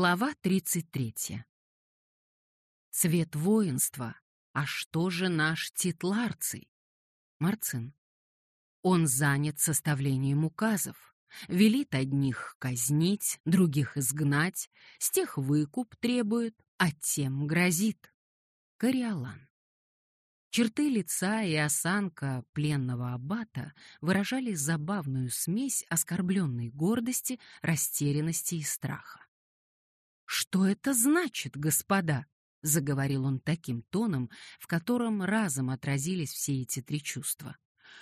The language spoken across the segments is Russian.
Глава 33. Цвет воинства. А что же наш титларций? Марцин. Он занят составлением указов. Велит одних казнить, других изгнать, с тех выкуп требует, а тем грозит. Кориолан. Черты лица и осанка пленного аббата выражали забавную смесь оскорбленной гордости, растерянности и страха. «Что это значит, господа?» — заговорил он таким тоном, в котором разом отразились все эти три чувства.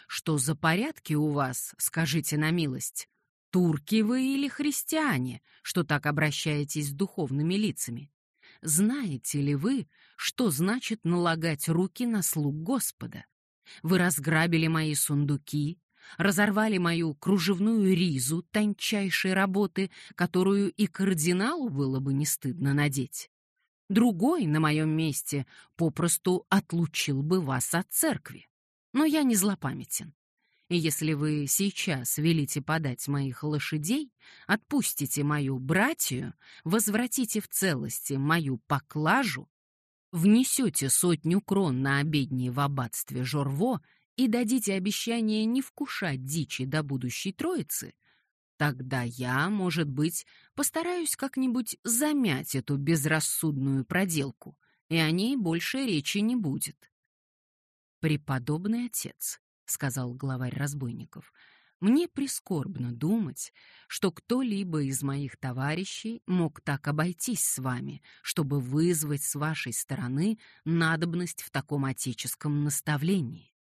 «Что за порядки у вас, скажите на милость? Турки вы или христиане, что так обращаетесь с духовными лицами? Знаете ли вы, что значит налагать руки на слуг Господа? Вы разграбили мои сундуки, разорвали мою кружевную ризу тончайшей работы, которую и кардиналу было бы не стыдно надеть. Другой на моем месте попросту отлучил бы вас от церкви. Но я не злопамятен. И если вы сейчас велите подать моих лошадей, отпустите мою братью, возвратите в целости мою поклажу, внесете сотню крон на обедни в аббатстве Жорво и дадите обещание не вкушать дичи до будущей троицы, тогда я, может быть, постараюсь как-нибудь замять эту безрассудную проделку, и о ней больше речи не будет. «Преподобный отец», — сказал главарь разбойников, — «мне прискорбно думать, что кто-либо из моих товарищей мог так обойтись с вами, чтобы вызвать с вашей стороны надобность в таком отеческом наставлении.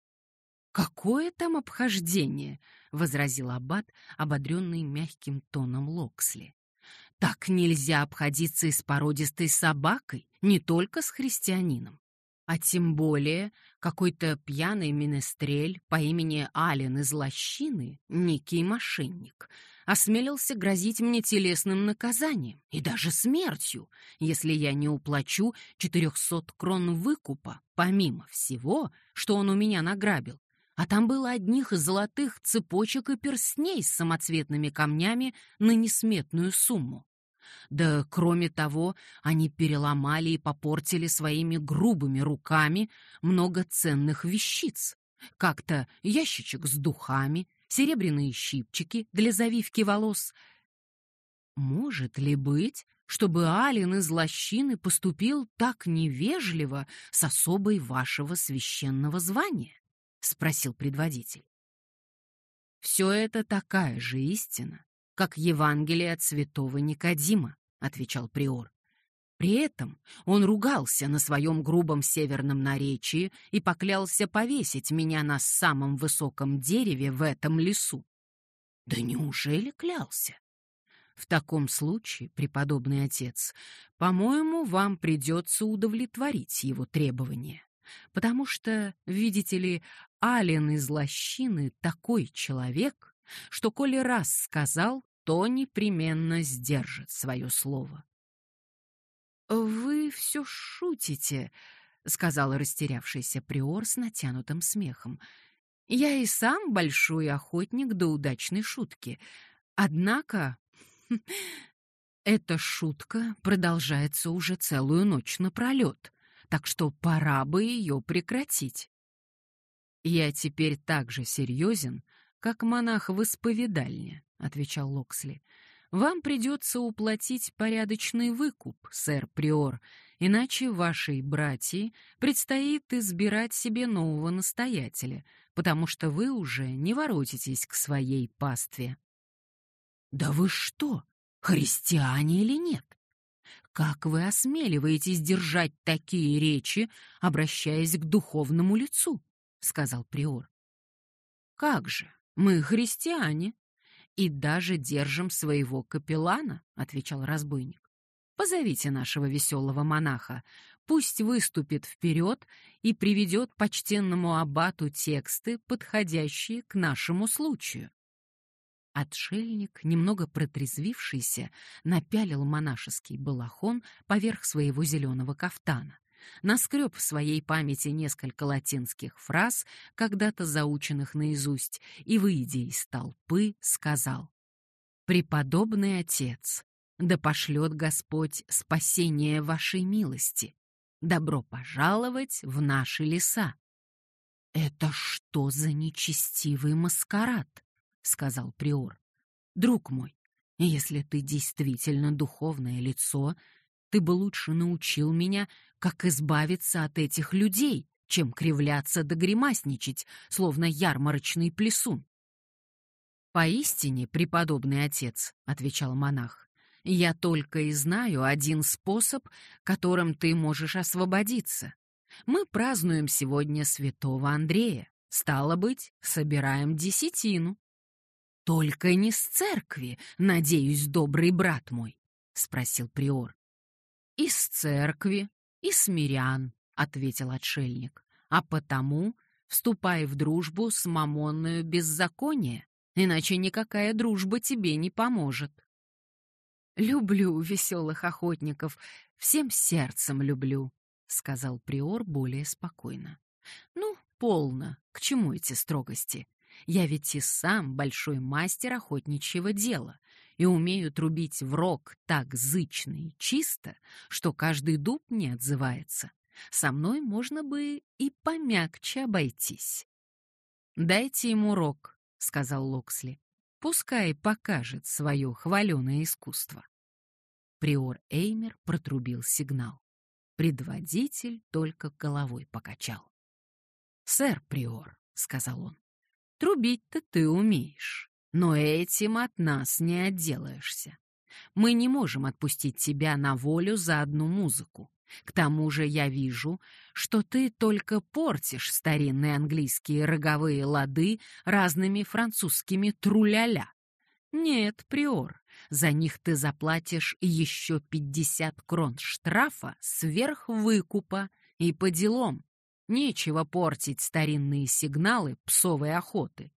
«Какое там обхождение?» — возразил Аббат, ободренный мягким тоном Локсли. «Так нельзя обходиться и с породистой собакой, не только с христианином. А тем более какой-то пьяный менестрель по имени Ален из Лощины, некий мошенник, осмелился грозить мне телесным наказанием и даже смертью, если я не уплачу 400 крон выкупа, помимо всего, что он у меня награбил, а там было одних золотых цепочек и перстней с самоцветными камнями на несметную сумму. Да, кроме того, они переломали и попортили своими грубыми руками много ценных вещиц. Как-то ящичек с духами, серебряные щипчики для завивки волос. Может ли быть, чтобы Алин из лощины поступил так невежливо с особой вашего священного звания? — спросил предводитель. «Все это такая же истина, как Евангелие от святого Никодима», — отвечал приор. При этом он ругался на своем грубом северном наречии и поклялся повесить меня на самом высоком дереве в этом лесу. Да неужели клялся? В таком случае, преподобный отец, по-моему, вам придется удовлетворить его требования. Потому что, видите ли, Ален из лощины такой человек, что коли раз сказал, то непременно сдержит свое слово. «Вы все шутите», — сказал растерявшийся приор с натянутым смехом. «Я и сам большой охотник до удачной шутки. Однако эта шутка продолжается уже целую ночь напролет, так что пора бы ее прекратить». «Я теперь так же серьезен, как монах в исповедальне», — отвечал Локсли. «Вам придется уплатить порядочный выкуп, сэр Приор, иначе вашей братьи предстоит избирать себе нового настоятеля, потому что вы уже не воротитесь к своей пастве». «Да вы что, христиане или нет? Как вы осмеливаетесь держать такие речи, обращаясь к духовному лицу?» сказал приор. Как же, мы христиане и даже держим своего капеллана, отвечал разбойник. Позовите нашего веселого монаха, пусть выступит вперед и приведет почтенному аббату тексты, подходящие к нашему случаю. Отшельник, немного протрезвившийся, напялил монашеский балахон поверх своего зеленого кафтана наскреб в своей памяти несколько латинских фраз, когда-то заученных наизусть, и, выйдя из толпы, сказал «Преподобный отец, да пошлет Господь спасение вашей милости. Добро пожаловать в наши леса. Это что за нечестивый маскарад? Сказал приор. Друг мой, если ты действительно духовное лицо, ты бы лучше научил меня, как избавиться от этих людей, чем кривляться да гримасничать, словно ярмарочный плесун. «Поистине, преподобный отец», — отвечал монах, — «я только и знаю один способ, которым ты можешь освободиться. Мы празднуем сегодня святого Андрея. Стало быть, собираем десятину». «Только не с церкви, надеюсь, добрый брат мой», — спросил приор. «Из церкви, и смирян», — ответил отшельник, «а потому вступай в дружбу с мамонную беззаконие, иначе никакая дружба тебе не поможет». «Люблю веселых охотников, всем сердцем люблю», — сказал приор более спокойно. «Ну, полно, к чему эти строгости? Я ведь и сам большой мастер охотничьего дела и умею трубить в рог так зычно и чисто, что каждый дуб не отзывается. Со мной можно бы и помягче обойтись. «Дайте ему рог», — сказал Локсли. «Пускай покажет свое хваленое искусство». Приор Эймер протрубил сигнал. Предводитель только головой покачал. «Сэр Приор», — сказал он, — «трубить-то ты умеешь. Но этим от нас не отделаешься. Мы не можем отпустить тебя на волю за одну музыку. К тому же я вижу, что ты только портишь старинные английские роговые лады разными французскими труляля. Нет, приор, за них ты заплатишь еще пятьдесят крон штрафа сверх выкупа и по делам. Нечего портить старинные сигналы псовой охоты.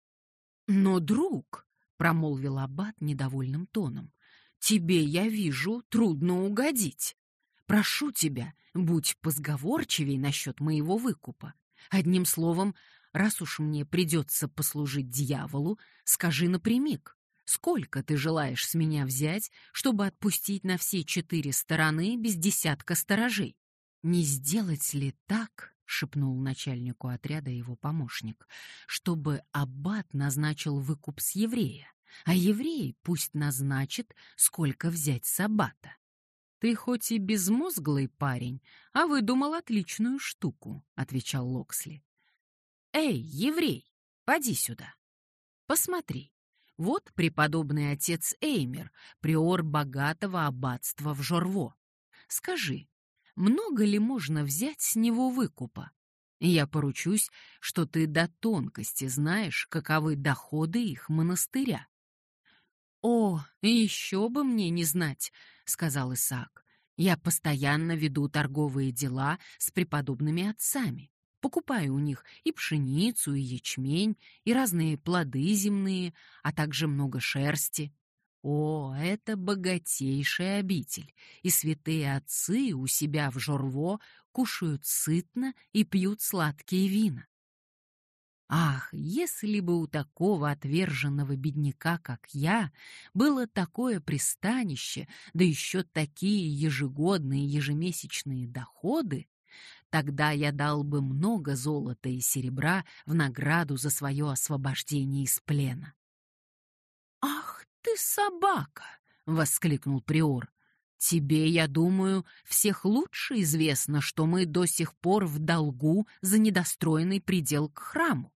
Но, друг, — промолвил аббат недовольным тоном, — тебе, я вижу, трудно угодить. Прошу тебя, будь позговорчивей насчет моего выкупа. Одним словом, раз уж мне придется послужить дьяволу, скажи напрямик, сколько ты желаешь с меня взять, чтобы отпустить на все четыре стороны без десятка сторожей? Не сделать ли так, — шепнул начальнику отряда его помощник, — чтобы аббат назначил выкуп с еврея, а еврей пусть назначит, сколько взять с аббата. «Ты хоть и безмозглый парень, а выдумал отличную штуку», — отвечал Локсли. «Эй, еврей, поди сюда. Посмотри, вот преподобный отец Эймер, приор богатого аббатства в Жорво. Скажи, много ли можно взять с него выкупа? Я поручусь, что ты до тонкости знаешь, каковы доходы их монастыря. «О, еще бы мне не знать», — сказал Исаак. «Я постоянно веду торговые дела с преподобными отцами. Покупаю у них и пшеницу, и ячмень, и разные плоды земные, а также много шерсти. О, это богатейшая обитель, и святые отцы у себя в Жорво кушают сытно и пьют сладкие вина. Ах, если бы у такого отверженного бедняка, как я, было такое пристанище, да еще такие ежегодные ежемесячные доходы, тогда я дал бы много золота и серебра в награду за свое освобождение из плена. «Ах ты собака!» — воскликнул приор. «Тебе, я думаю, всех лучше известно, что мы до сих пор в долгу за недостроенный предел к храму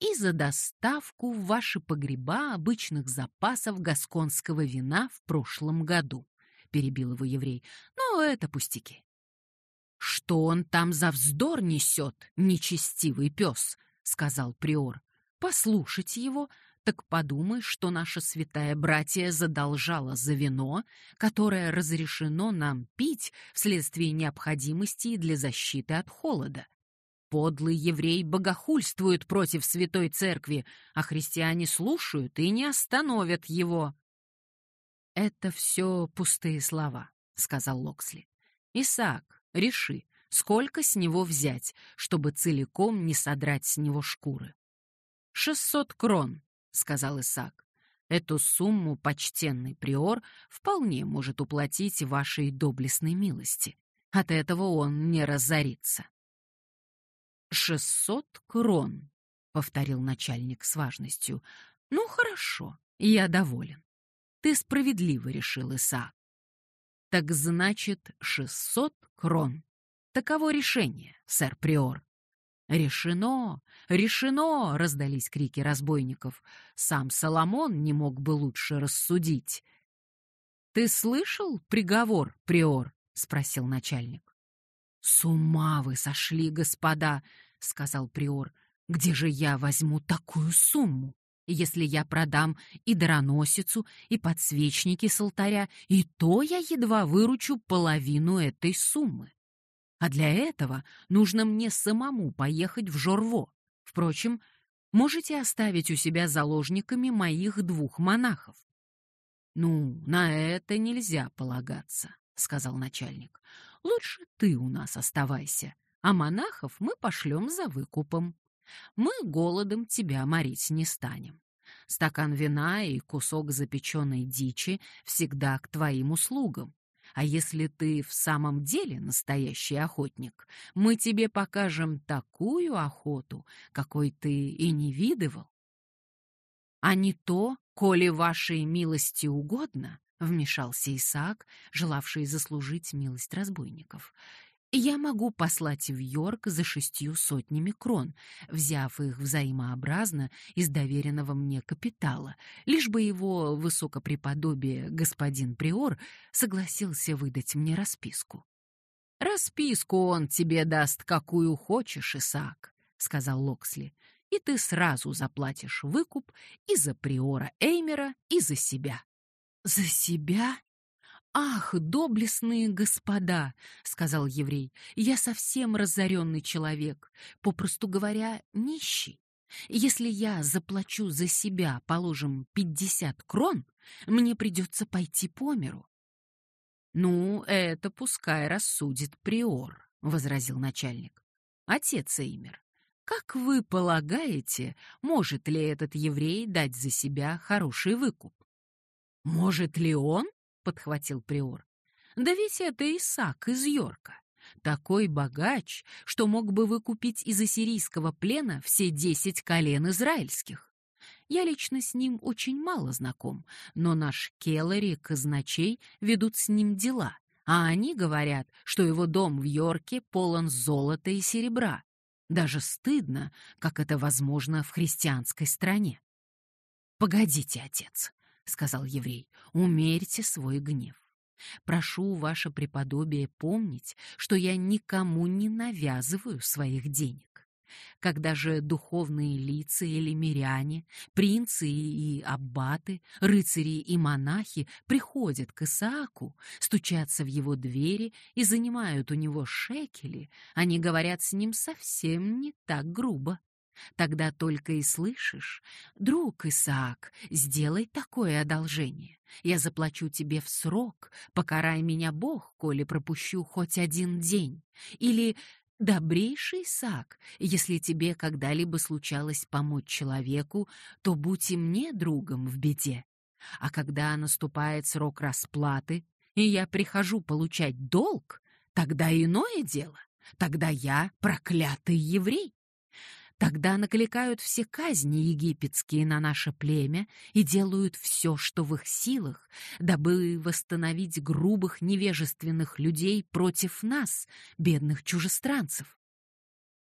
и за доставку в ваши погреба обычных запасов гасконского вина в прошлом году», — перебил его еврей. «Но это пустяки». «Что он там за вздор несет, нечестивый пес?» — сказал приор. «Послушать его, так подумай, что наша святая братья задолжала за вино, которое разрешено нам пить вследствие необходимости для защиты от холода. Подлый еврей богохульствует против святой церкви, а христиане слушают и не остановят его. «Это все пустые слова», — сказал Локсли. «Исаак, реши, сколько с него взять, чтобы целиком не содрать с него шкуры». «Шестьсот крон», — сказал Исаак. Эту сумму почтенный приор вполне может уплатить вашей доблестной милости. От этого он не разорится. «Шестьсот крон», — повторил начальник с важностью. «Ну, хорошо, я доволен. Ты справедливо решил, Исаак. Так значит, шестьсот крон. Таково решение, сэр Приор. «Решено! Решено!» — раздались крики разбойников. Сам Соломон не мог бы лучше рассудить. «Ты слышал приговор, Приор?» — спросил начальник. «С ума вы сошли, господа!» — сказал Приор. «Где же я возьму такую сумму? Если я продам и дароносицу, и подсвечники с алтаря, и то я едва выручу половину этой суммы. А для этого нужно мне самому поехать в Жорво. Впрочем, можете оставить у себя заложниками моих двух монахов. Ну, на это нельзя полагаться, сказал начальник. Лучше ты у нас оставайся, а монахов мы пошлем за выкупом. Мы голодом тебя морить не станем. Стакан вина и кусок запеченной дичи всегда к твоим услугам. А если ты в самом деле настоящий охотник, мы тебе покажем такую охоту, какой ты и не видывал. А не то, коли вашей милости угодно, вмешался Исаак, желавший заслужить милость разбойников я могу послать в Йорк за шестью сотнями крон, взяв их взаимообразно из доверенного мне капитала, лишь бы его высокопреподобие господин Приор согласился выдать мне расписку. «Расписку он тебе даст, какую хочешь, Исаак», — сказал Локсли, «и ты сразу заплатишь выкуп и за Приора Эймера, и за себя». «За себя?» «Ах, доблестные господа!» — сказал еврей. «Я совсем разоренный человек, попросту говоря, нищий. Если я заплачу за себя, положим, пятьдесят крон, мне придется пойти по миру». «Ну, это пускай рассудит приор», — возразил начальник. «Отец Эймер, как вы полагаете, может ли этот еврей дать за себя хороший выкуп?» «Может ли он?» Подхватил приор. Да ведь это Исаак из Йорка. Такой богач, что мог бы выкупить из ассирийского плена все десять колен израильских. Я лично с ним очень мало знаком, но наш Келлери, казначей, ведут с ним дела, а они говорят, что его дом в Йорке полон золота и серебра. Даже стыдно, как это возможно в христианской стране. «Погодите, отец», — сказал еврей, — умерьте свой гнев. Прошу ваше преподобие помнить, что я никому не навязываю своих денег. Когда же духовные лица или миряне, принцы и аббаты, рыцари и монахи приходят к Исааку, стучатся в его двери и занимают у него шекели, они говорят с ним совсем не так грубо. Тогда только и слышишь, друг Исаак, сделай такое одолжение. Я заплачу тебе в срок, покарай меня Бог, коли пропущу хоть один день. Или Добрейший Исаак, если тебе когда-либо случалось помочь человеку, то будь и мне другом в беде. А когда наступает срок расплаты, и я прихожу получать долг, тогда иное дело. Тогда я проклятый еврей. Тогда накликают все казни египетские на наше племя и делают все, что в их силах, дабы восстановить грубых невежественных людей против нас, бедных чужестранцев.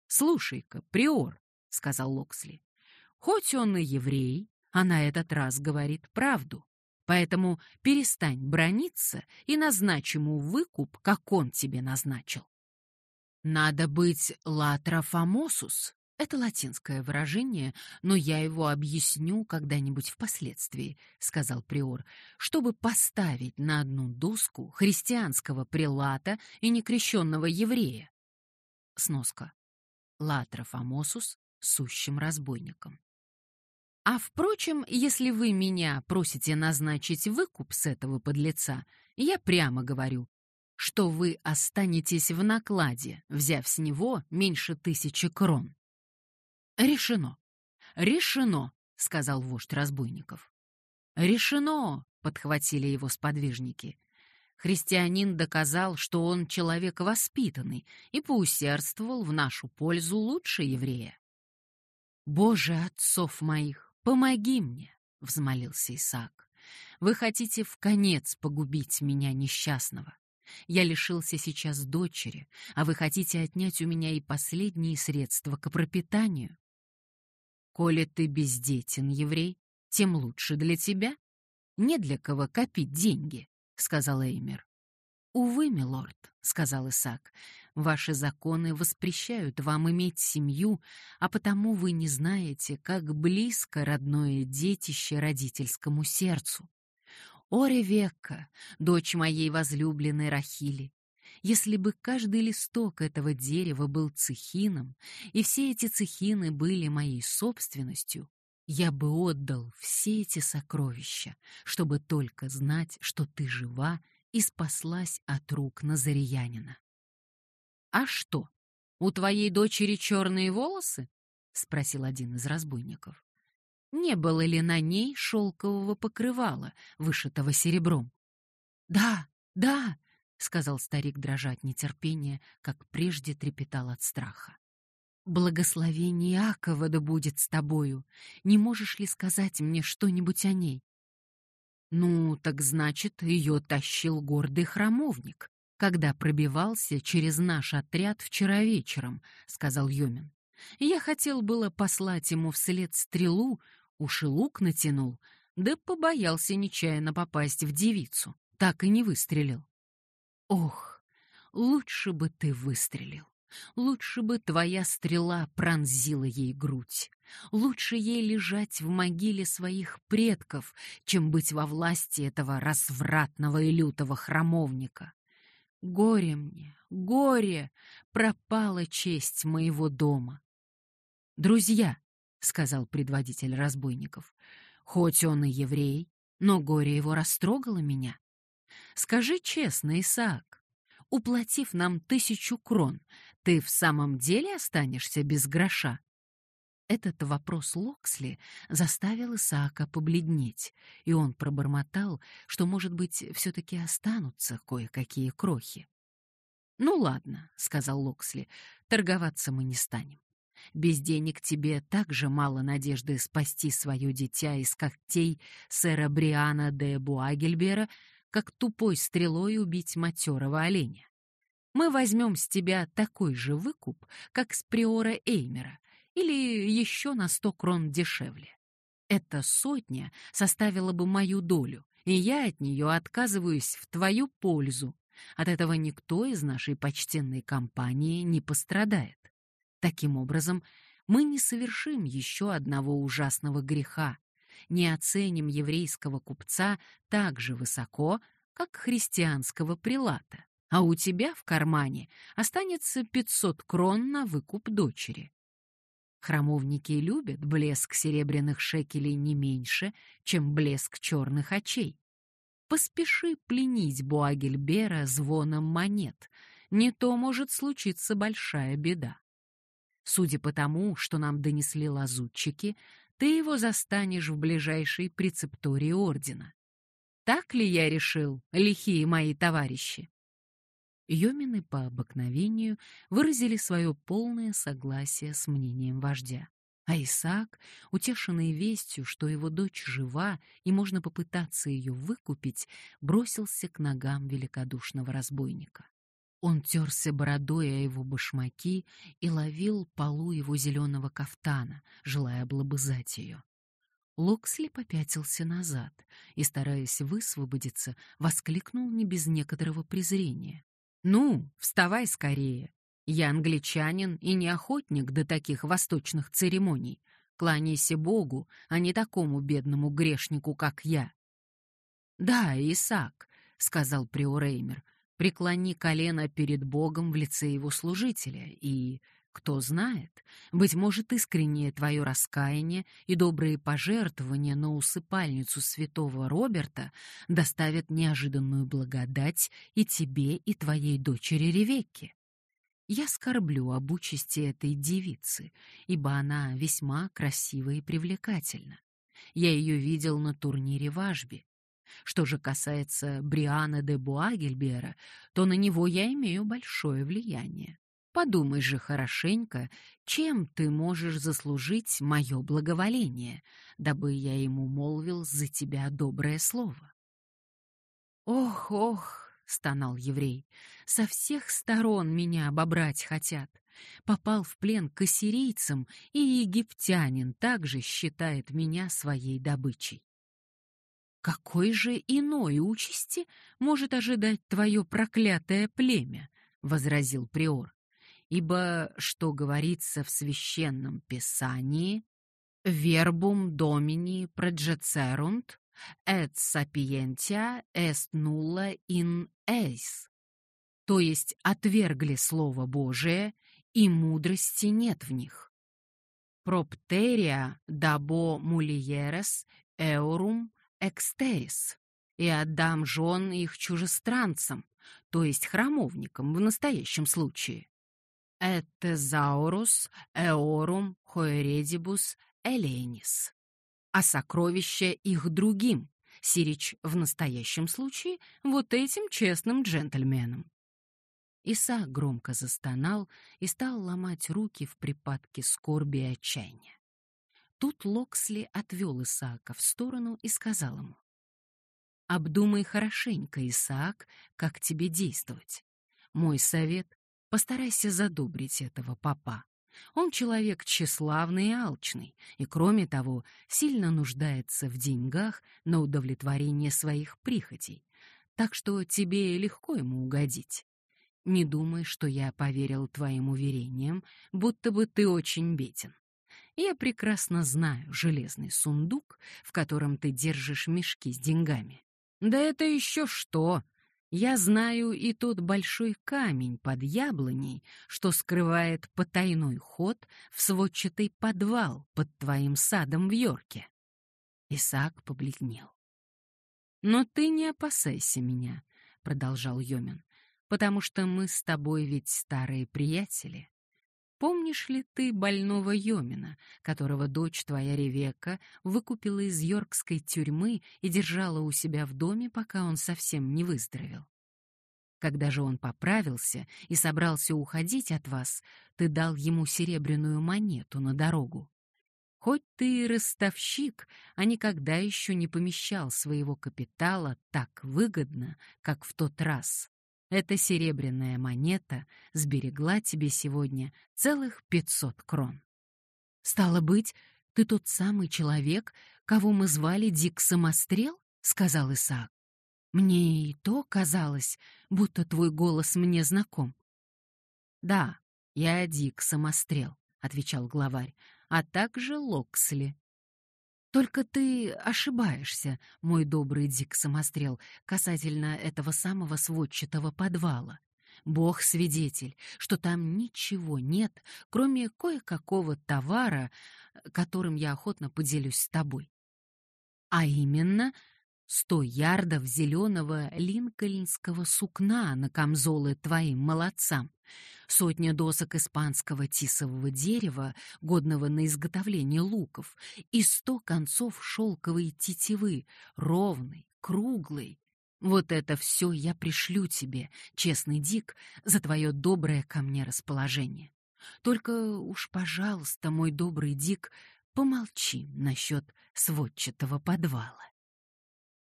«Слушай-ка, приор», — сказал Локсли, — «хоть он и еврей, а на этот раз говорит правду, поэтому перестань брониться и назначь ему выкуп, как он тебе назначил». «Надо быть латрофамосус», это латинское выражение, но я его объясню когда-нибудь впоследствии, сказал приор, чтобы поставить на одну доску христианского прелата и некрещенного еврея. Сноска. Латра фамосус сущим разбойником. А впрочем, если вы меня просите назначить выкуп с этого подлеца, я прямо говорю, что вы останетесь в накладе, взяв с него меньше тысячи крон. «Решено! Решено!» — сказал вождь разбойников. «Решено!» — подхватили его сподвижники. Христианин доказал, что он человек воспитанный и поусердствовал в нашу пользу лучше еврея. «Боже, отцов моих, помоги мне!» — взмолился Исаак. «Вы хотите в конец погубить меня несчастного. Я лишился сейчас дочери, а вы хотите отнять у меня и последние средства к пропитанию? Коли ты бездетен, еврей, тем лучше для тебя. Не для кого копить деньги, — сказал Эймер. «Увы, милорд», — сказал Исаак, — «ваши законы воспрещают вам иметь семью, а потому вы не знаете, как близко родное детище родительскому сердцу. О, Ревекка, дочь моей возлюбленной Рахили, если бы каждый листок этого дерева был цехином, и все эти цехины были моей собственностью, я бы отдал все эти сокровища, чтобы только знать, что ты жива и спаслась от рук Назариянина. «А что, у твоей дочери черные волосы?» — спросил один из разбойников. Не было ли на ней шелкового покрывала, вышитого серебром? «Да, да!» — сказал старик, дрожа от нетерпения, как прежде трепетал от страха. «Благословение Иакова да будет с тобою. Не можешь ли сказать мне что-нибудь о ней?» «Ну, так значит, ее тащил гордый храмовник, когда пробивался через наш отряд вчера вечером», — сказал Йомин. «Я хотел было послать ему вслед стрелу, Уж и лук натянул, да побоялся нечаянно попасть в девицу. Так и не выстрелил. Ох, лучше бы ты выстрелил. Лучше бы твоя стрела пронзила ей грудь. Лучше ей лежать в могиле своих предков, чем быть во власти этого развратного и лютого храмовника. Горе мне, горе! Пропала честь моего дома. Друзья, — сказал предводитель разбойников. «Хоть он и еврей, но горе его растрогало меня. Скажи честно, Исаак, уплатив нам тысячу крон, ты в самом деле останешься без гроша?» Этот вопрос Локсли заставил Исаака побледнеть, и он пробормотал, что, может быть, все-таки останутся кое-какие крохи. «Ну ладно», — сказал Локсли, — «торговаться мы не станем. Без денег тебе так же мало надежды спасти свое дитя из когтей сэра Бриана де Буагельбера, как тупой стрелой убить матерого оленя. Мы возьмем с тебя такой же выкуп, как с приора Эймера, или еще на сто крон дешевле. Эта сотня составила бы мою долю, и я от нее отказываюсь в твою пользу. От этого никто из нашей почтенной компании не пострадает. Таким образом, мы не совершим еще одного ужасного греха, не оценим еврейского купца так же высоко, как христианского прилата, а у тебя в кармане останется 500 крон на выкуп дочери. Храмовники любят блеск серебряных шекелей не меньше, чем блеск черных очей. Поспеши пленить Буагельбера звоном монет, не то может случиться большая беда. Судя по тому, что нам донесли лазутчики, ты его застанешь в ближайшей прецептории ордена. Так ли я решил, лихие мои товарищи? Йомины по обыкновению выразили свое полное согласие с мнением вождя. А Исаак, утешенный вестью, что его дочь жива и можно попытаться ее выкупить, бросился к ногам великодушного разбойника. Он терся бородой о его башмаки и ловил полу его зеленого кафтана, желая облобызать ее. Локсли попятился назад и, стараясь высвободиться, воскликнул не без некоторого презрения. «Ну, вставай скорее! Я англичанин и не охотник до таких восточных церемоний. Кланяйся Богу, а не такому бедному грешнику, как я». «Да, Исаак», — сказал Приореймер, — преклони колено перед Богом в лице его служителя, и, кто знает, быть может, искреннее твое раскаяние и добрые пожертвования на усыпальницу святого Роберта доставят неожиданную благодать и тебе, и твоей дочери Ревекке. Я скорблю об участи этой девицы, ибо она весьма красива и привлекательна. Я ее видел на турнире в Ажбе. Что же касается Бриана де Буагельбера, то на него я имею большое влияние. Подумай же хорошенько, чем ты можешь заслужить мое благоволение, дабы я ему молвил за тебя доброе слово. Ох, ох, стонал еврей, со всех сторон меня обобрать хотят. Попал в плен к ассирийцам, и египтянин также считает меня своей добычей. Какой же иной участи может ожидать твое проклятое племя? возразил приор. Ибо что говорится в священном писании, verbum domini progeserunt et sapientia est nulla in eis. То есть отвергли слово Божие, и мудрости нет в них. Propteria dabo mulieres eorum экстерис, и отдам жен их чужестранцам, то есть храмовникам в настоящем случае. Этезаурус эорум хоередибус эленис. А сокровища их другим, сирич в настоящем случае вот этим честным джентльменам. Иса громко застонал и стал ломать руки в припадке скорби и отчаяния. Тут Локсли отвел Исаака в сторону и сказал ему, «Обдумай хорошенько, Исаак, как тебе действовать. Мой совет — постарайся задобрить этого папа. Он человек тщеславный и алчный, и, кроме того, сильно нуждается в деньгах на удовлетворение своих прихотей, так что тебе легко ему угодить. Не думай, что я поверил твоим уверениям, будто бы ты очень беден. Я прекрасно знаю железный сундук, в котором ты держишь мешки с деньгами. Да это еще что! Я знаю и тот большой камень под яблоней, что скрывает потайной ход в сводчатый подвал под твоим садом в Йорке. Исаак побледнел. «Но ты не опасайся меня», — продолжал Йомин, «потому что мы с тобой ведь старые приятели. Помнишь ли ты больного Йомина, которого дочь твоя Ревека выкупила из йоркской тюрьмы и держала у себя в доме, пока он совсем не выздоровел? Когда же он поправился и собрался уходить от вас, ты дал ему серебряную монету на дорогу. Хоть ты и ростовщик, а никогда еще не помещал своего капитала так выгодно, как в тот раз. Эта серебряная монета сберегла тебе сегодня целых пятьсот крон. Стало быть, ты тот самый человек, кого мы звали Дик Самострел? сказал Исаак. Мне и то казалось, будто твой голос мне знаком. Да, я Дик Самострел, отвечал главарь, а также Локсли. Только ты ошибаешься, мой добрый Дик Самострел, касательно этого самого сводчатого подвала. Бог свидетель, что там ничего нет, кроме кое-какого товара, которым я охотно поделюсь с тобой. А именно сто ярдов зеленого линкольнского сукна на камзолы твоим молодцам, сотня досок испанского тисового дерева, годного на изготовление луков, и сто концов шелковой тетивы, ровной, круглой. Вот это все я пришлю тебе, честный Дик, за твое доброе ко мне расположение. Только уж, пожалуйста, мой добрый Дик, помолчи насчет сводчатого подвала.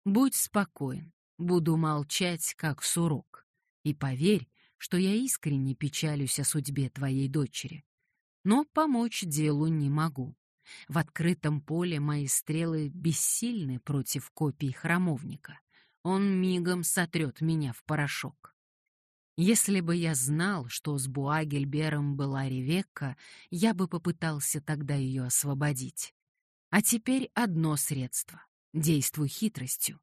Будь спокоен, буду молчать, как сурок. И поверь, что я искренне печалюсь о судьбе твоей дочери. Но помочь делу не могу. В открытом поле мои стрелы бессильны против копий храмовника. Он мигом сотрет меня в порошок. Если бы я знал, что с Буагельбером была Ревекка, я бы попытался тогда ее освободить. А теперь одно средство — действуй хитростью.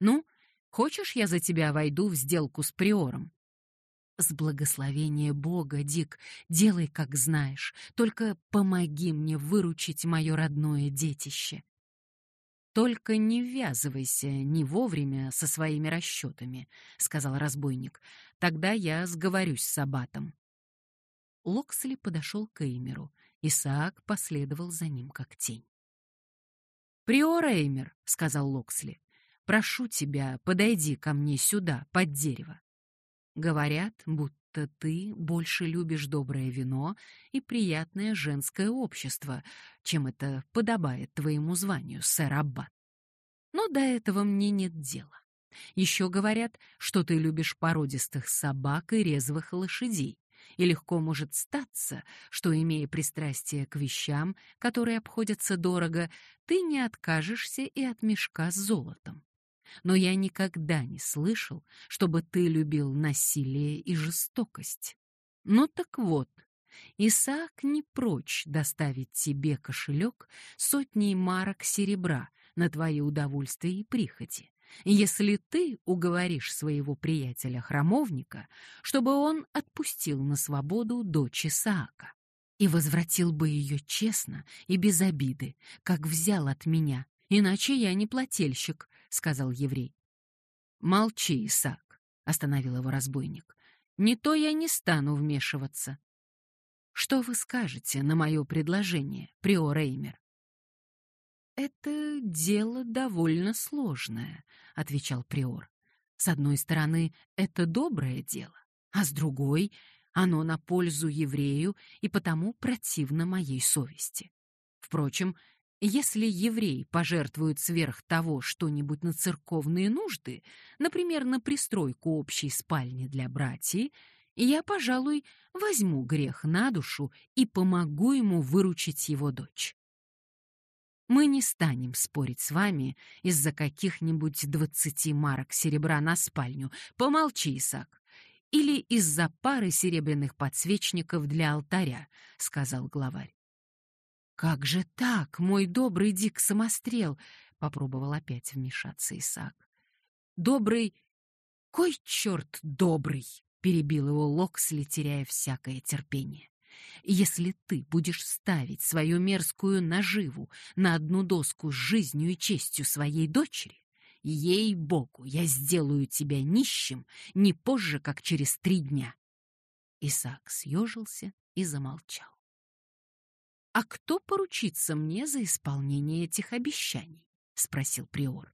Ну, хочешь, я за тебя войду в сделку с приором? С благословения Бога, Дик, делай, как знаешь, только помоги мне выручить мое родное детище. Только не ввязывайся не вовремя со своими расчетами, сказал разбойник. Тогда я сговорюсь с аббатом. Локсли подошел к Эймеру. Исаак последовал за ним как тень. «Приор Эймер», — сказал Локсли, — «прошу тебя, подойди ко мне сюда, под дерево». Говорят, будто ты больше любишь доброе вино и приятное женское общество, чем это подобает твоему званию, сэр Аббат. Но до этого мне нет дела. Еще говорят, что ты любишь породистых собак и резвых лошадей и легко может статься, что, имея пристрастие к вещам, которые обходятся дорого, ты не откажешься и от мешка с золотом. Но я никогда не слышал, чтобы ты любил насилие и жестокость. Ну так вот, Исаак не прочь доставить тебе кошелек сотней марок серебра на твои удовольствия и прихоти, если ты уговоришь своего приятеля-храмовника, чтобы он отпустил на свободу дочь Исаака и возвратил бы ее честно и без обиды, как взял от меня, иначе я не плательщик, — сказал еврей. «Молчи, Исаак», — остановил его разбойник. «Не то я не стану вмешиваться». «Что вы скажете на мое предложение, приор Эймер?» «Это дело довольно сложное», — отвечал приор. «С одной стороны, это доброе дело, а с другой — оно на пользу еврею и потому противно моей совести. Впрочем, если еврей пожертвует сверх того что-нибудь на церковные нужды, например, на пристройку общей спальни для братьев, я, пожалуй, возьму грех на душу и помогу ему выручить его дочь. Мы не станем спорить с вами из-за каких-нибудь двадцати марок серебра на спальню. Помолчи, Исаак. Или из-за пары серебряных подсвечников для алтаря, — сказал главарь. «Как же так, мой добрый Дик Самострел?» — попробовал опять вмешаться Исаак. «Добрый... Кой черт добрый!» — перебил его Локсли, теряя всякое терпение. Если ты будешь ставить свою мерзкую наживу на одну доску с жизнью и честью своей дочери, ей-богу, я сделаю тебя нищим не позже, как через три дня. Исаак съежился и замолчал. «А кто поручится мне за исполнение этих обещаний?» — спросил приор.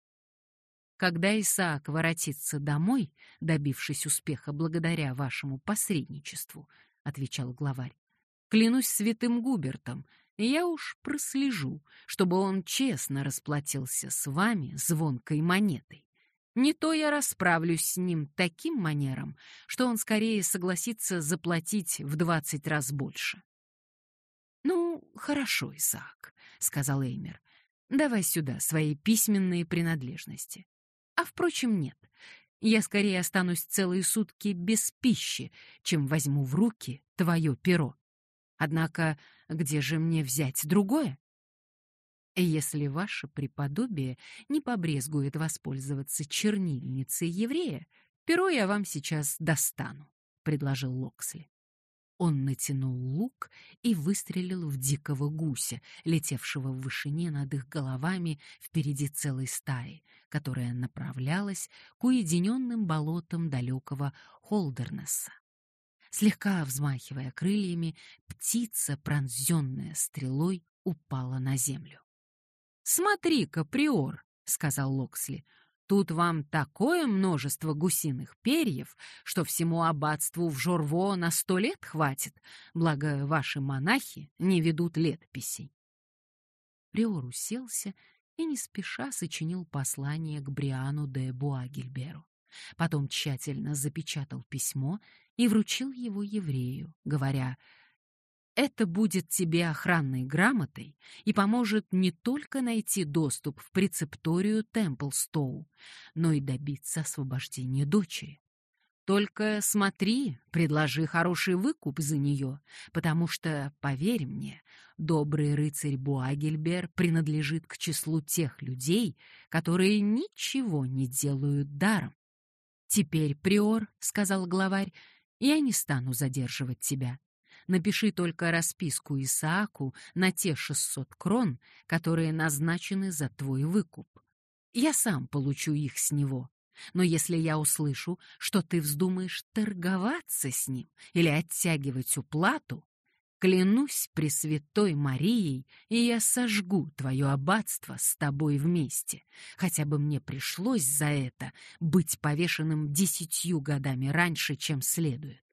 Когда Исаак воротится домой, добившись успеха благодаря вашему посредничеству, — отвечал главарь, Клянусь святым Губертом, я уж прослежу, чтобы он честно расплатился с вами звонкой монетой. Не то я расправлюсь с ним таким манером, что он скорее согласится заплатить в двадцать раз больше. «Ну, хорошо, Исаак», — сказал Эймер. «Давай сюда свои письменные принадлежности». А, впрочем, нет. Я скорее останусь целые сутки без пищи, чем возьму в руки твое перо. Однако где же мне взять другое? Если ваше преподобие не побрезгует воспользоваться чернильницей еврея, перо я вам сейчас достану, — предложил Локсли. Он натянул лук и выстрелил в дикого гуся, летевшего в вышине над их головами впереди целой стаи, которая направлялась к уединенным болотам далекого Холдернесса. Слегка взмахивая крыльями, птица, пронзенная стрелой, упала на землю. «Смотри-ка, приор», — сказал Локсли, — «тут вам такое множество гусиных перьев, что всему аббатству в Жорво на сто лет хватит, благо ваши монахи не ведут летописей». Приор уселся и не спеша сочинил послание к Бриану де Буагильберу. Потом тщательно запечатал письмо и вручил его еврею, говоря, «Это будет тебе охранной грамотой и поможет не только найти доступ в прецепторию Темплстоу, но и добиться освобождения дочери. Только смотри, предложи хороший выкуп за нее, потому что, поверь мне, добрый рыцарь Буагельбер принадлежит к числу тех людей, которые ничего не делают даром. «Теперь, приор», — сказал главарь, — «я не стану задерживать тебя. Напиши только расписку Исааку на те шестьсот крон, которые назначены за твой выкуп. Я сам получу их с него. Но если я услышу, что ты вздумаешь торговаться с ним или оттягивать уплату, Клянусь Пресвятой Марией, и я сожгу твое аббатство с тобой вместе, хотя бы мне пришлось за это быть повешенным десятью годами раньше, чем следует.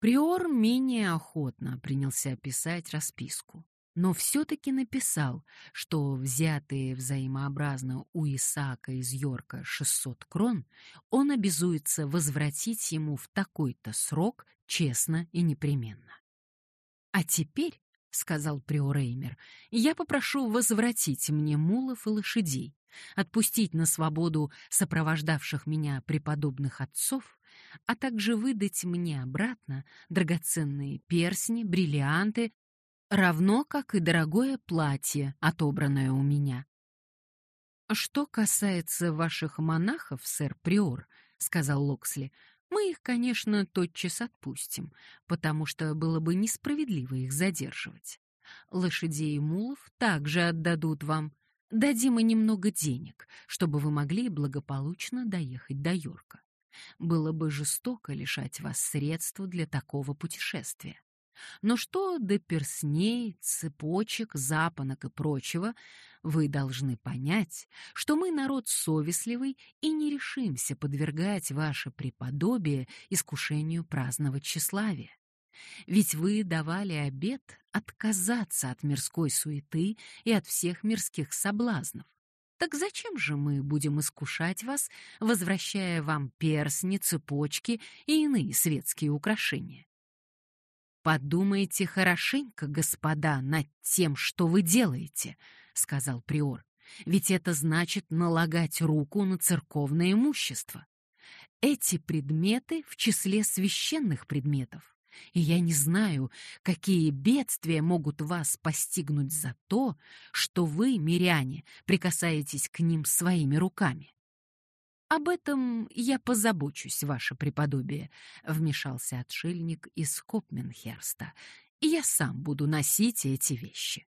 Приор менее охотно принялся писать расписку, но все-таки написал, что взятые взаимообразно у Исаака из Йорка 600 крон он обязуется возвратить ему в такой-то срок честно и непременно. «А теперь, — сказал Приореймер, — я попрошу возвратить мне мулов и лошадей, отпустить на свободу сопровождавших меня преподобных отцов, а также выдать мне обратно драгоценные персни, бриллианты, равно как и дорогое платье, отобранное у меня. «Что касается ваших монахов, сэр Приор», — сказал Локсли, — мы их, конечно, тотчас отпустим, потому что было бы несправедливо их задерживать. Лошадей и мулов также отдадут вам. Дадим и немного денег, чтобы вы могли благополучно доехать до Йорка. Было бы жестоко лишать вас средств для такого путешествия. Но что до персней, цепочек, запонок и прочего, вы должны понять, что мы народ совестливый и не решимся подвергать ваше преподобие искушению праздного тщеславия. Ведь вы давали обет отказаться от мирской суеты и от всех мирских соблазнов. Так зачем же мы будем искушать вас, возвращая вам персни, цепочки и иные светские украшения? «Подумайте хорошенько, господа, над тем, что вы делаете», — сказал приор. «Ведь это значит налагать руку на церковное имущество. Эти предметы в числе священных предметов. И я не знаю, какие бедствия могут вас постигнуть за то, что вы, миряне, прикасаетесь к ним своими руками. «Об этом я позабочусь, ваше преподобие», — вмешался отшельник из Копменхерста, «и я сам буду носить эти вещи».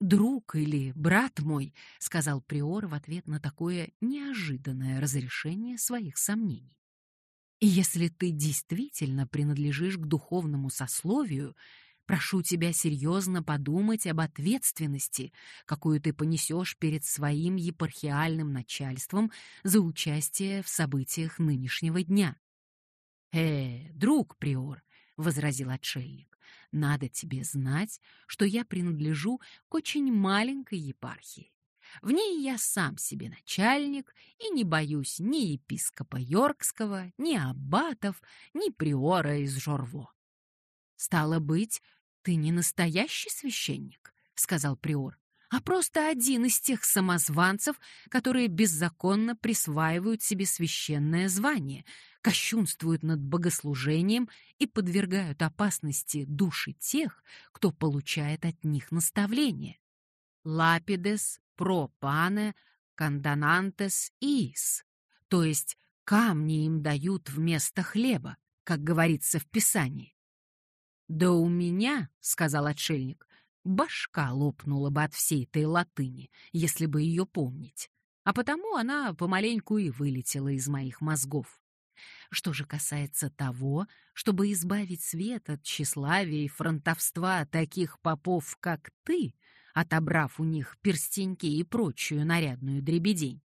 «Друг или брат мой», — сказал приор в ответ на такое неожиданное разрешение своих сомнений. «И если ты действительно принадлежишь к духовному сословию, Прошу тебя серьезно подумать об ответственности, какую ты понесешь перед своим епархиальным начальством за участие в событиях нынешнего дня. «Э, друг приор», — возразил отшельник, — «надо тебе знать, что я принадлежу к очень маленькой епархии. В ней я сам себе начальник и не боюсь ни епископа Йоркского, ни аббатов, ни приора из Жорво. Стало быть, «Ты не настоящий священник», — сказал приор, «а просто один из тех самозванцев, которые беззаконно присваивают себе священное звание, кощунствуют над богослужением и подвергают опасности души тех, кто получает от них наставление. Лапидес про пане канданантес иис, то есть камни им дают вместо хлеба, как говорится в Писании. «Да у меня, — сказал отшельник, — башка лопнула бы от всей этой латыни, если бы ее помнить, а потому она помаленьку и вылетела из моих мозгов. Что же касается того, чтобы избавить свет от тщеславия и фронтовства таких попов, как ты, отобрав у них перстеньки и прочую нарядную дребедень,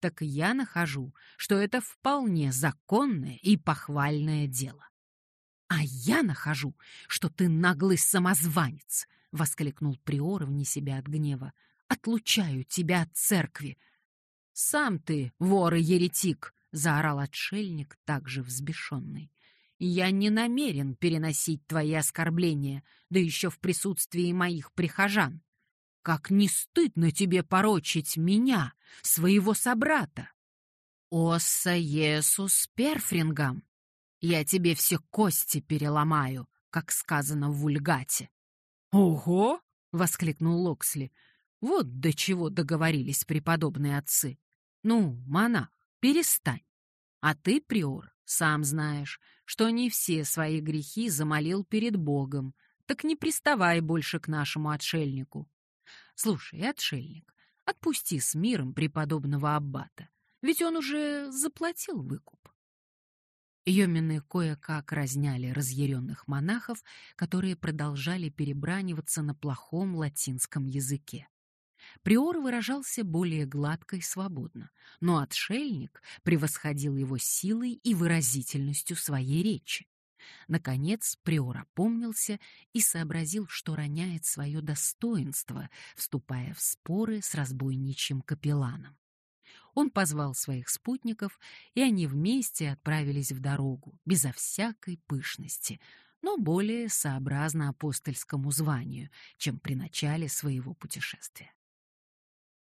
так я нахожу, что это вполне законное и похвальное дело. «А я нахожу, что ты наглый самозванец!» — воскликнул приор вне себя от гнева. «Отлучаю тебя от церкви!» «Сам ты, вор и еретик!» — заорал отшельник, также взбешенный. «Я не намерен переносить твои оскорбления, да еще в присутствии моих прихожан. Как не стыдно тебе порочить меня, своего собрата!» «Осса Иесус Перфрингам!» Я тебе все кости переломаю, как сказано в вульгате. Ого! воскликнул Локсли. Вот до чего договорились преподобные отцы. Ну, монах, перестань. А ты, приор, сам знаешь, что не все свои грехи замолил перед Богом. Так не приставай больше к нашему отшельнику. Слушай, отшельник, отпусти с миром преподобного аббата, ведь он уже заплатил выкуп. Йомины кое-как разняли разъяренных монахов, которые продолжали перебраниваться на плохом латинском языке. Приор выражался более гладко и свободно, но отшельник превосходил его силой и выразительностью своей речи. Наконец Приор опомнился и сообразил, что роняет свое достоинство, вступая в споры с разбойничьим капелланом. Он позвал своих спутников, и они вместе отправились в дорогу, безо всякой пышности, но более сообразно апостольскому званию, чем при начале своего путешествия.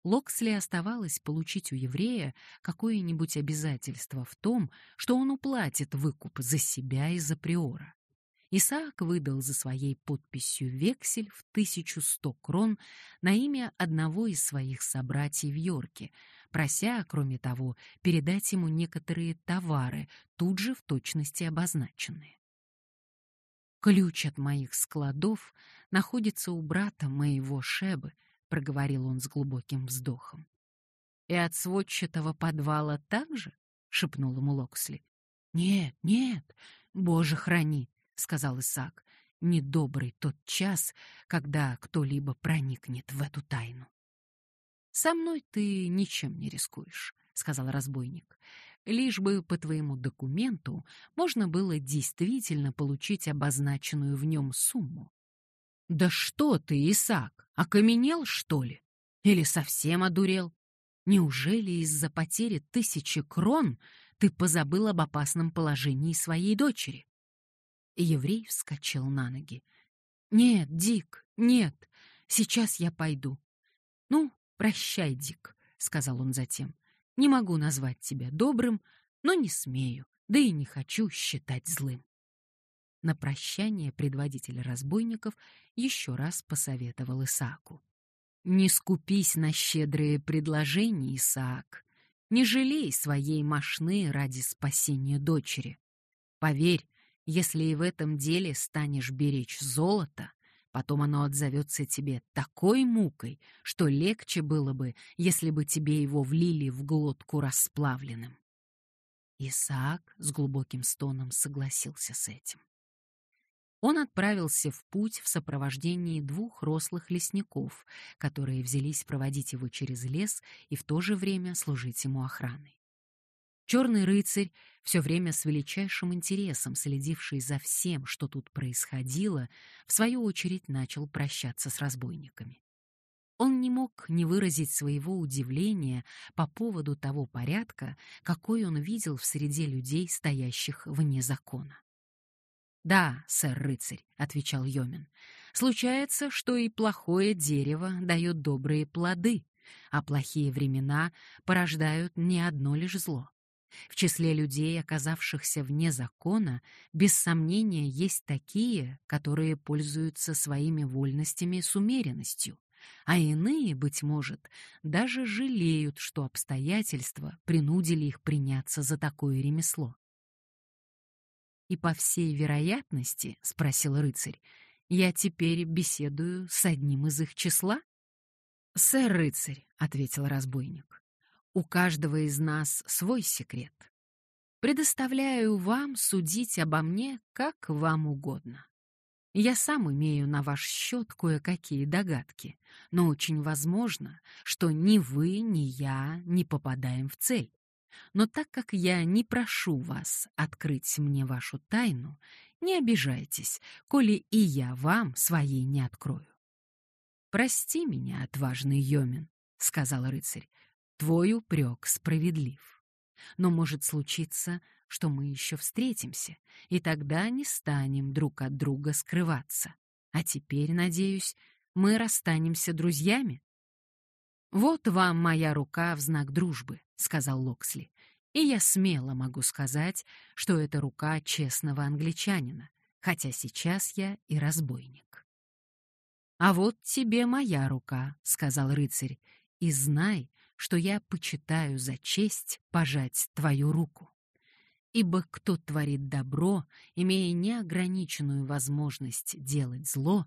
Локсли оставалось получить у еврея какое-нибудь обязательство в том, что он уплатит выкуп за себя и за приора. Исаак выдал за своей подписью вексель в 1100 крон на имя одного из своих собратьев в Йорке, прося, кроме того, передать ему некоторые товары, тут же в точности обозначенные. «Ключ от моих складов находится у брата моего Шебы», — проговорил он с глубоким вздохом. «И от сводчатого подвала также?» — шепнул ему Локсли. «Нет, нет, Боже храни!» — сказал Исаак. «Недобрый тот час, когда кто-либо проникнет в эту тайну». «Со мной ты ничем не рискуешь», — сказал разбойник. «Лишь бы по твоему документу можно было действительно получить обозначенную в нем сумму». «Да что ты, Исаак, окаменел, что ли? Или совсем одурел? Неужели из-за потери тысячи крон ты позабыл об опасном положении своей дочери?» Еврей вскочил на ноги. «Нет, Дик, нет, сейчас я пойду. Ну, прощай, Дик», — сказал он затем. «Не могу назвать тебя добрым, но не смею, да и не хочу считать злым». На прощание предводитель разбойников еще раз посоветовал Исааку. «Не скупись на щедрые предложения, Исаак. Не жалей своей мошны ради спасения дочери. Поверь, если и в этом деле станешь беречь золото, потом оно отзовется тебе такой мукой, что легче было бы, если бы тебе его влили в глотку расплавленным. Исаак с глубоким стоном согласился с этим. Он отправился в путь в сопровождении двух рослых лесников, которые взялись проводить его через лес и в то же время служить ему охраной. Черный рыцарь, все время с величайшим интересом следивший за всем, что тут происходило, в свою очередь начал прощаться с разбойниками. Он не мог не выразить своего удивления по поводу того порядка, какой он видел в среде людей, стоящих вне закона. «Да, сэр-рыцарь», — отвечал Йомин, — «случается, что и плохое дерево дает добрые плоды, а плохие времена порождают не одно лишь зло. В числе людей, оказавшихся вне закона, без сомнения есть такие, которые пользуются своими вольностями с умеренностью, а иные, быть может, даже жалеют, что обстоятельства принудили их приняться за такое ремесло. «И по всей вероятности, — спросил рыцарь, — я теперь беседую с одним из их числа?» «Сэр рыцарь», — ответил разбойник, у каждого из нас свой секрет. Предоставляю вам судить обо мне, как вам угодно. Я сам имею на ваш счет кое-какие догадки, но очень возможно, что ни вы, ни я не попадаем в цель. Но так как я не прошу вас открыть мне вашу тайну, не обижайтесь, коли и я вам своей не открою. «Прости меня, отважный Йомин», — сказал рыцарь, Твой упрек справедлив. Но может случиться, что мы еще встретимся, и тогда не станем друг от друга скрываться. А теперь, надеюсь, мы расстанемся друзьями. «Вот вам моя рука в знак дружбы», — сказал Локсли. «И я смело могу сказать, что это рука честного англичанина, хотя сейчас я и разбойник». «А вот тебе моя рука», — сказал рыцарь, — «и знай, что я почитаю за честь пожать твою руку. Ибо кто творит добро, имея неограниченную возможность делать зло,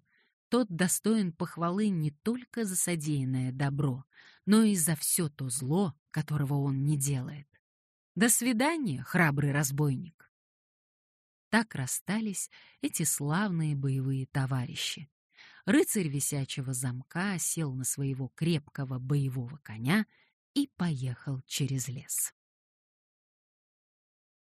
тот достоин похвалы не только за содеянное добро, но и за все то зло, которого он не делает. До свидания, храбрый разбойник. Так расстались эти славные боевые товарищи. Рыцарь висячего замка сел на своего крепкого боевого коня и поехал через лес.